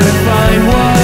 to find what